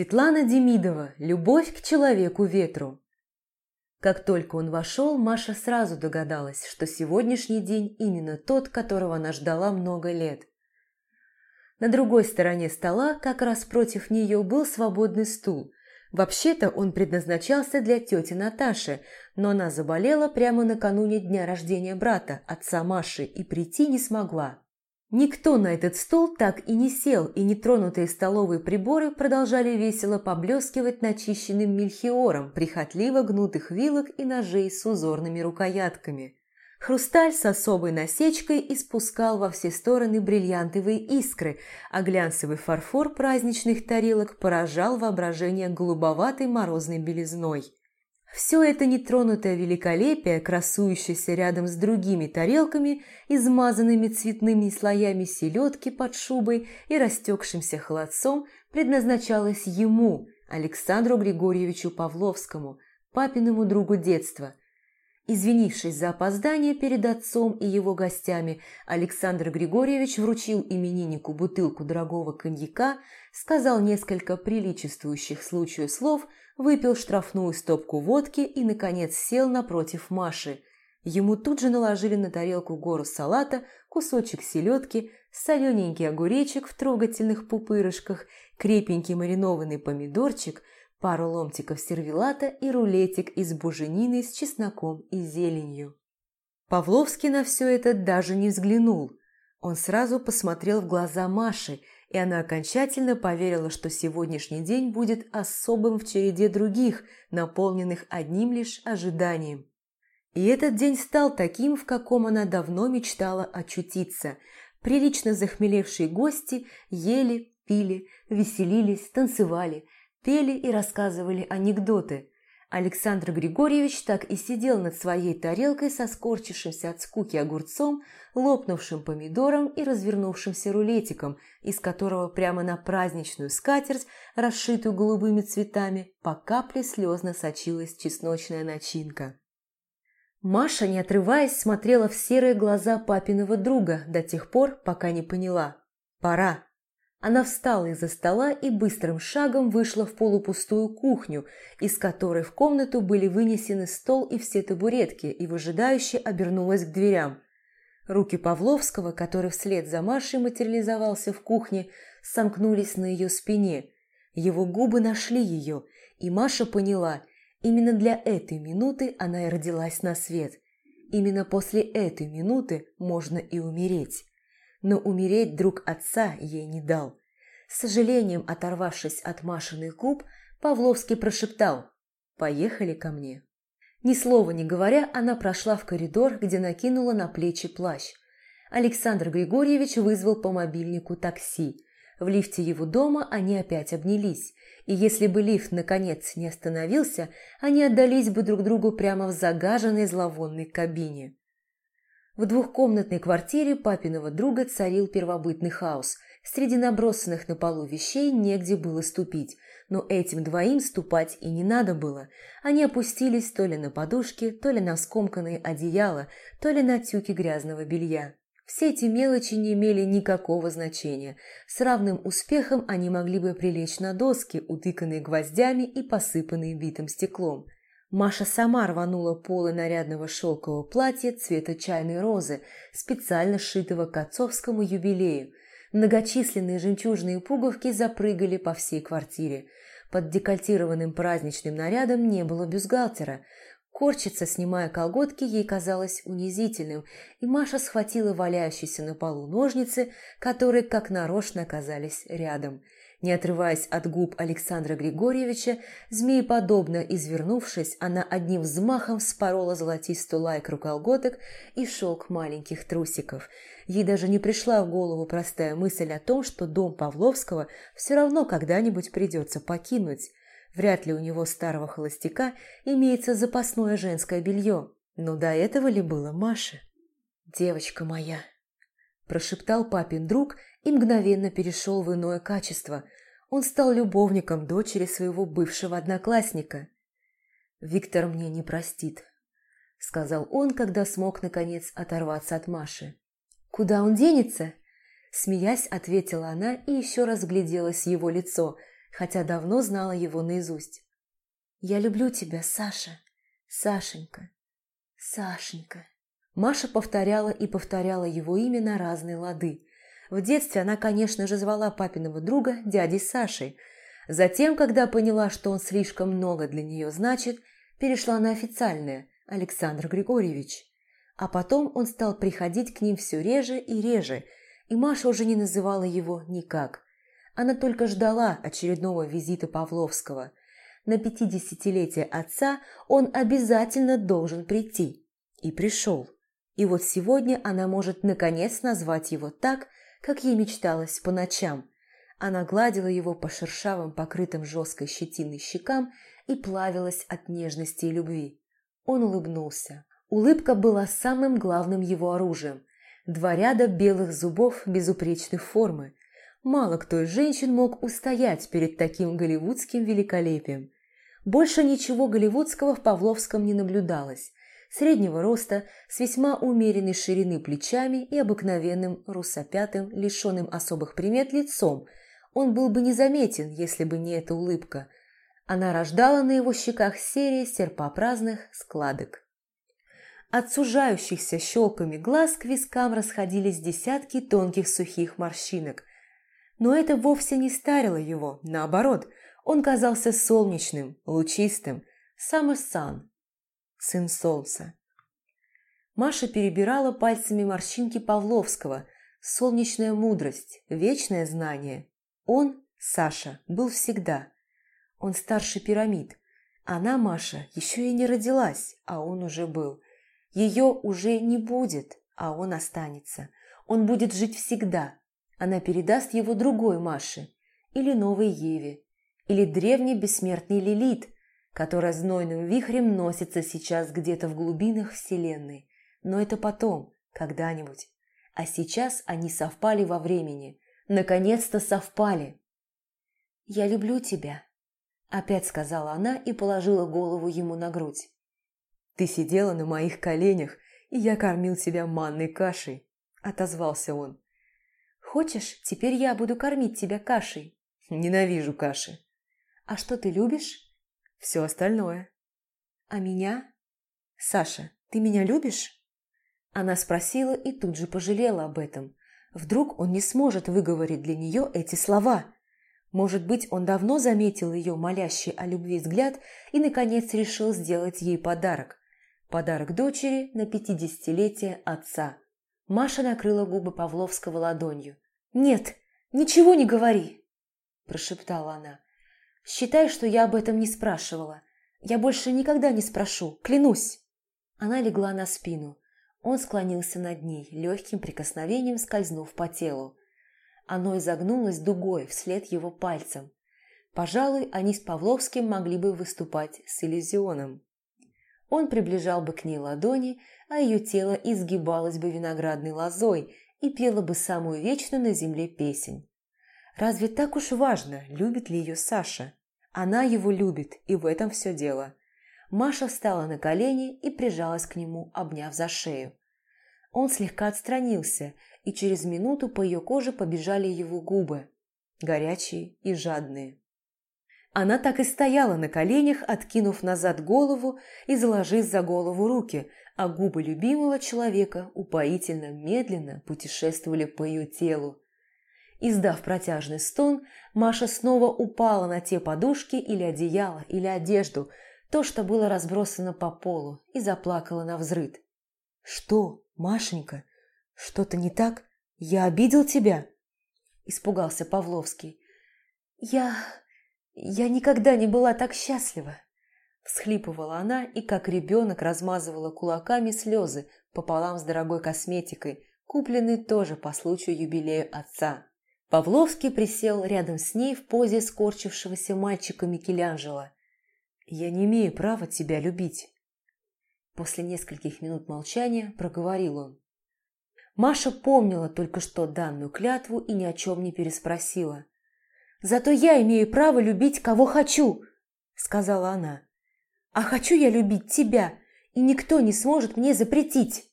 Светлана Демидова «Любовь к человеку-ветру». Как только он вошел, Маша сразу догадалась, что сегодняшний день именно тот, которого она ждала много лет. На другой стороне стола, как раз против нее, был свободный стул. Вообще-то он предназначался для тети Наташи, но она заболела прямо накануне дня рождения брата, отца Маши, и прийти не смогла. Никто на этот стол так и не сел, и нетронутые столовые приборы продолжали весело поблескивать начищенным мельхиором прихотливо гнутых вилок и ножей с узорными рукоятками. Хрусталь с особой насечкой испускал во все стороны бриллиантовые искры, а глянцевый фарфор праздничных тарелок поражал воображение голубоватой морозной белизной. Все это нетронутое великолепие, красующееся рядом с другими тарелками, измазанными цветными слоями селедки под шубой и растекшимся холодцом, предназначалось ему, Александру Григорьевичу Павловскому, папиному другу детства, Извинившись за опоздание перед отцом и его гостями, Александр Григорьевич вручил имениннику бутылку дорогого коньяка, сказал несколько приличествующих случаю слов, выпил штрафную стопку водки и, наконец, сел напротив Маши. Ему тут же наложили на тарелку гору салата, кусочек селедки, солененький огуречек в трогательных пупырышках, крепенький маринованный помидорчик – пару ломтиков сервелата и рулетик из буженины с чесноком и зеленью. Павловский на все это даже не взглянул. Он сразу посмотрел в глаза Маши, и она окончательно поверила, что сегодняшний день будет особым в череде других, наполненных одним лишь ожиданием. И этот день стал таким, в каком она давно мечтала очутиться. Прилично захмелевшие гости ели, пили, веселились, танцевали – пели и рассказывали анекдоты. Александр Григорьевич так и сидел над своей тарелкой со скорчившимся от скуки огурцом, лопнувшим помидором и развернувшимся рулетиком, из которого прямо на праздничную скатерть, расшитую голубыми цветами, по капле слезно сочилась чесночная начинка. Маша, не отрываясь, смотрела в серые глаза папиного друга до тех пор, пока не поняла. «Пора!» Она встала из-за стола и быстрым шагом вышла в полупустую кухню, из которой в комнату были вынесены стол и все табуретки, и выжидающе обернулась к дверям. Руки Павловского, который вслед за Машей материализовался в кухне, сомкнулись на ее спине. Его губы нашли ее, и Маша поняла, именно для этой минуты она и родилась на свет. Именно после этой минуты можно и умереть но умереть друг отца ей не дал. С сожалением оторвавшись от Машиных губ, Павловский прошептал «Поехали ко мне». Ни слова не говоря, она прошла в коридор, где накинула на плечи плащ. Александр Григорьевич вызвал по мобильнику такси. В лифте его дома они опять обнялись, и если бы лифт наконец не остановился, они отдались бы друг другу прямо в загаженной зловонной кабине. В двухкомнатной квартире папиного друга царил первобытный хаос. Среди набросанных на полу вещей негде было ступить, но этим двоим ступать и не надо было. Они опустились то ли на подушки, то ли на скомканные одеяла, то ли на тюки грязного белья. Все эти мелочи не имели никакого значения. С равным успехом они могли бы прилечь на доски, утыканные гвоздями и посыпанные битым стеклом – Маша сама рванула полы нарядного шелкового платья цвета чайной розы, специально сшитого к отцовскому юбилею. Многочисленные жемчужные пуговки запрыгали по всей квартире. Под декольтированным праздничным нарядом не было бюстгальтера. Корчиться, снимая колготки, ей казалось унизительным, и Маша схватила валяющиеся на полу ножницы, которые как нарочно оказались рядом – не отрываясь от губ Александра Григорьевича, змееподобно извернувшись, она одним взмахом спорола золотистую лайкру колготок и шелк маленьких трусиков. Ей даже не пришла в голову простая мысль о том, что дом Павловского все равно когда-нибудь придется покинуть. Вряд ли у него старого холостяка имеется запасное женское белье. Но до этого ли было Маше? «Девочка моя!» Прошептал папин друг и мгновенно перешел в иное качество. Он стал любовником дочери своего бывшего одноклассника. «Виктор мне не простит», — сказал он, когда смог, наконец, оторваться от Маши. «Куда он денется?» Смеясь, ответила она и еще раз гляделась его лицо. хотя давно знала его наизусть. «Я люблю тебя, Саша, Сашенька, Сашенька». Маша повторяла и повторяла его имя на разные лады. В детстве она, конечно же, звала папиного друга дядей Сашей. Затем, когда поняла, что он слишком много для нее значит, перешла на официальное Александр Григорьевич. А потом он стал приходить к ним все реже и реже, и Маша уже не называла его никак. Она только ждала очередного визита Павловского. На пятидесятилетие отца он обязательно должен прийти. И пришел. И вот сегодня она может наконец назвать его так, как ей мечталось по ночам. Она гладила его по шершавым, покрытым жесткой щетиной щекам и плавилась от нежности и любви. Он улыбнулся. Улыбка была самым главным его оружием. Два ряда белых зубов безупречной формы. Мало кто из женщин мог устоять перед таким голливудским великолепием. Больше ничего голливудского в Павловском не наблюдалось. Среднего роста, с весьма умеренной ширины плечами и обыкновенным русопятым, лишенным особых примет лицом, он был бы незаметен, если бы не эта улыбка. Она рождала на его щеках серии серпообразных складок. От сужающихся щелками глаз к вискам расходились десятки тонких сухих морщинок. Но это вовсе не старило его, наоборот, он казался солнечным, лучистым, summer sun, сын солнца. Маша перебирала пальцами морщинки Павловского, солнечная мудрость, вечное знание. Он, Саша, был всегда. Он старше пирамид. Она, Маша, еще и не родилась, а он уже был – ее уже не будет, а он останется. Он будет жить всегда. Она передаст его другой Маше, или новой Еве, или древней бессмертной Лилит, которая знойным вихрем носится сейчас где-то в глубинах Вселенной. Но это потом, когда-нибудь. А сейчас они совпали во времени. Наконец-то совпали. «Я люблю тебя», – опять сказала она и положила голову ему на грудь. «Ты сидела на моих коленях, и я кормил тебя манной кашей», – отозвался он. «Хочешь, теперь я буду кормить тебя кашей?» «Ненавижу каши». «А что ты любишь?» «Все остальное». «А меня?» «Саша, ты меня любишь?» Она спросила и тут же пожалела об этом. Вдруг он не сможет выговорить для нее эти слова. Может быть, он давно заметил ее молящий о любви взгляд и, наконец, решил сделать ей подарок. Подарок дочери на пятидесятилетие отца. Маша накрыла губы Павловского ладонью. «Нет, ничего не говори!» – прошептала она. «Считай, что я об этом не спрашивала. Я больше никогда не спрошу, клянусь!» Она легла на спину. Он склонился над ней, легким прикосновением скользнув по телу. Оно изогнулось дугой вслед его пальцем. Пожалуй, они с Павловским могли бы выступать с иллюзионом. Он приближал бы к ней ладони, а ее тело изгибалось бы виноградной лозой и пело бы самую вечную на земле песнь. Разве так уж важно, любит ли ее Саша? Она его любит, и в этом все дело. Маша встала на колени и прижалась к нему, обняв за шею. Он слегка отстранился, и через минуту по ее коже побежали его губы, горячие и жадные. Она так и стояла на коленях, откинув назад голову и заложив за голову руки, а губы любимого человека упоительно медленно путешествовали по ее телу. Издав протяжный стон, Маша снова упала на те подушки или одеяло, или одежду, то, что было разбросано по полу, и заплакала на взрыд. «Что, Машенька? Что-то не так? Я обидел тебя?» Испугался Павловский. «Я... «Я никогда не была так счастлива!» Всхлипывала она и, как ребенок, размазывала кулаками слезы пополам с дорогой косметикой, купленной тоже по случаю юбилея отца. Павловский присел рядом с ней в позе скорчившегося мальчика Микеланджело. «Я не имею права тебя любить». После нескольких минут молчания проговорил он. Маша помнила только что данную клятву и ни о чем не переспросила. Зато я имею право любить, кого хочу», — сказала она. «А хочу я любить тебя, и никто не сможет мне запретить».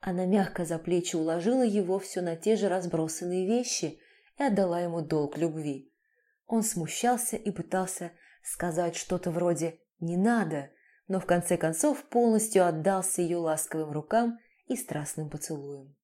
Она мягко за плечи уложила его все на те же разбросанные вещи и отдала ему долг любви. Он смущался и пытался сказать что-то вроде «не надо», но в конце концов полностью отдался ее ласковым рукам и страстным поцелуем.